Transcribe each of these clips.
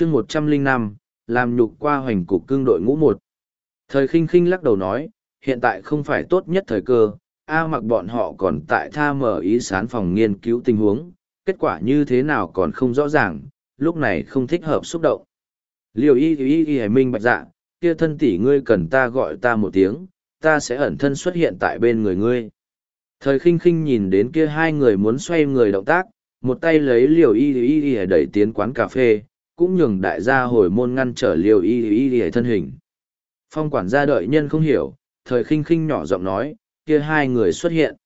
chương một trăm linh năm, làm nhục qua hoành cục cương đội ngũ một. Thời khinh khinh lắc đầu nói, hiện tại không phải tốt nhất thời cơ, a mặc bọn họ còn tại tha mở ý sán phòng nghiên cứu tình huống, kết quả như thế nào còn không rõ ràng, lúc này không thích hợp xúc động. Liều y y y hải minh bạch dạ kia thân tỷ ngươi cần ta gọi ta một tiếng, ta sẽ ẩn thân xuất hiện tại bên người ngươi. Thời khinh khinh nhìn đến kia hai người muốn xoay người động tác, một tay lấy liều y y y, đẩy tiến quán cà phê cũng nhường đại gia hồi môn ngăn trở liều y y y thân hình. Phong quản gia đợi nhân không hiểu, thời khinh khinh nhỏ giọng nói, kia hai người xuất hiện.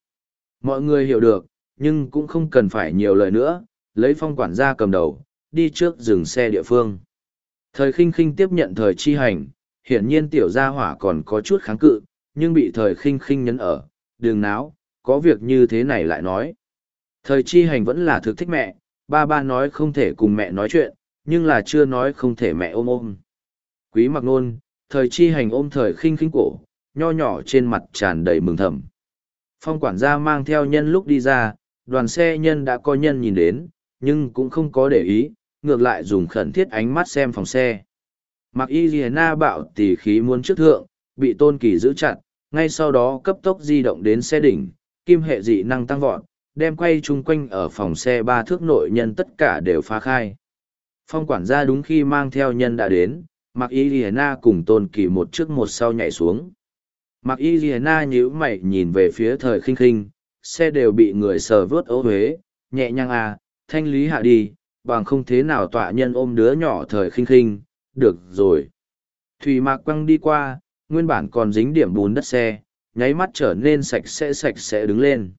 Mọi người hiểu được, nhưng cũng không cần phải nhiều lời nữa, lấy phong quản gia cầm đầu, đi trước dừng xe địa phương. Thời khinh khinh tiếp nhận thời chi hành, hiển nhiên tiểu gia hỏa còn có chút kháng cự, nhưng bị thời khinh khinh nhấn ở đường náo, có việc như thế này lại nói. Thời chi hành vẫn là thực thích mẹ, ba ba nói không thể cùng mẹ nói chuyện nhưng là chưa nói không thể mẹ ôm ôm. Quý mặc nôn, thời chi hành ôm thời khinh khinh cổ, nho nhỏ trên mặt tràn đầy mừng thầm. Phong quản gia mang theo nhân lúc đi ra, đoàn xe nhân đã có nhân nhìn đến, nhưng cũng không có để ý, ngược lại dùng khẩn thiết ánh mắt xem phòng xe. Mặc y ghi na bạo tỉ khí muốn trước thượng, bị tôn kỳ giữ chặt, ngay sau đó cấp tốc di động đến xe đỉnh, kim hệ dị năng tăng vọt, đem quay chung quanh ở phòng xe ba thước nội nhân tất cả đều phá khai phong quản gia đúng khi mang theo nhân đã đến mặc y ghi na cùng tôn kỳ một trước một sau nhảy xuống. Mặc y ghi na nhíu mày nhìn về phía thời khinh khinh, xe đều bị người sờ vớt ố huế, nhẹ nhàng à thanh lý hạ đi, bằng không thế nào tọa nhân ôm đứa nhỏ thời khinh khinh, được rồi. Thủy mạc quăng đi qua, nguyên bản còn dính điểm bùn đất xe, nháy mắt trở nên sạch sẽ sạch sẽ đứng lên.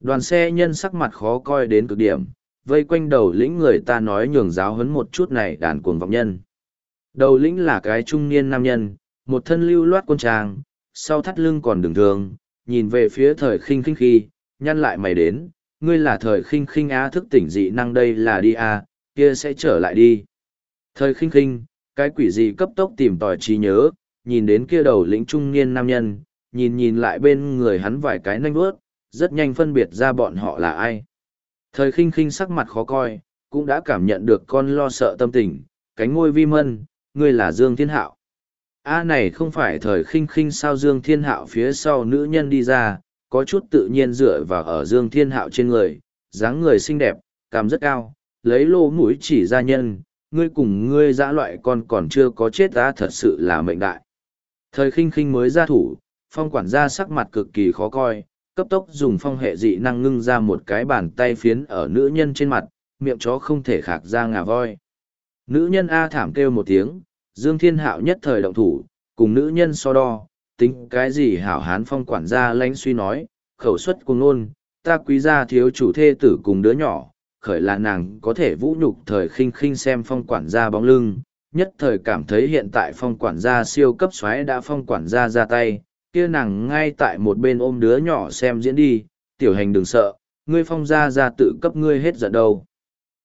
Đoàn xe nhân sắc mặt khó coi đến cực điểm vây quanh đầu lĩnh người ta nói nhường giáo hấn một chút này đàn cuồng vọng nhân. Đầu lĩnh là cái trung niên nam nhân một thân lưu loát quân trang sau thắt lưng còn đường thường nhìn về phía thời khinh khinh khi nhăn lại mày đến ngươi là thời khinh khinh á thức tỉnh dị năng đây là đi a kia sẽ trở lại đi. Thời khinh khinh cái quỷ gì cấp tốc tìm tòi trí nhớ nhìn đến kia đầu lĩnh trung niên nam nhân nhìn nhìn lại bên người hắn vài cái nanh bước, rất nhanh phân biệt ra bọn họ là ai thời khinh khinh sắc mặt khó coi, cũng đã cảm nhận được con lo sợ tâm tình, cánh ngôi vi mân, ngươi là dương thiên hạo. A này không phải thời khinh khinh sao dương thiên hạo phía sau nữ nhân đi ra, có chút tự nhiên dựa vào ở dương thiên hạo trên người, dáng người xinh đẹp, cảm rất cao, lấy lô mũi chỉ ra nhân, ngươi cùng ngươi dã loại con còn chưa có chết ta thật sự là mệnh đại. Thời khinh khinh mới ra thủ, phong quản gia sắc mặt cực kỳ khó coi cấp tốc dùng phong hệ dị năng ngưng ra một cái bàn tay phiến ở nữ nhân trên mặt miệng chó không thể khạc ra ngà voi. Nữ nhân a thảm kêu một tiếng dương thiên hạo nhất thời động thủ cùng nữ nhân so đo tính cái gì hảo hán phong quản gia lánh suy nói, khẩu suất cùng nôn, ta quý gia thiếu chủ thê tử cùng đứa nhỏ, khởi là nàng có thể vũ nhục thời khinh khinh xem phong quản gia bóng lưng, nhất thời cảm thấy hiện tại phong quản gia siêu cấp xoáy đã phong quản gia ra tay, kia nàng ngay tại một bên ôm đứa nhỏ xem diễn đi, tiểu hành đừng sợ, ngươi phong gia ra tự cấp ngươi hết giận đâu.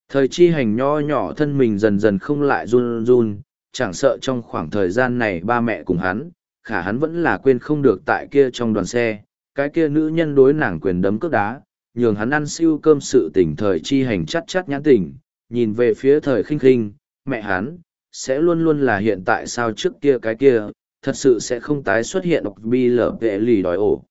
Thời chi hành nho nhỏ thân mình dần dần không lại run run, chẳng sợ trong khoảng thời gian này ba mẹ cùng hắn, khả hắn vẫn là quên không được tại kia trong đoàn xe, cái kia nữ nhân đối nàng quyền đấm cước đá, nhường hắn ăn siêu cơm sự tỉnh thời chi hành chắt chắt nhãn tỉnh, nhìn về phía thời khinh khinh, mẹ hắn, sẽ luôn luôn là hiện tại sao trước kia cái kia, thật sự sẽ không tái xuất hiện bi lở vệ lì đòi ổ.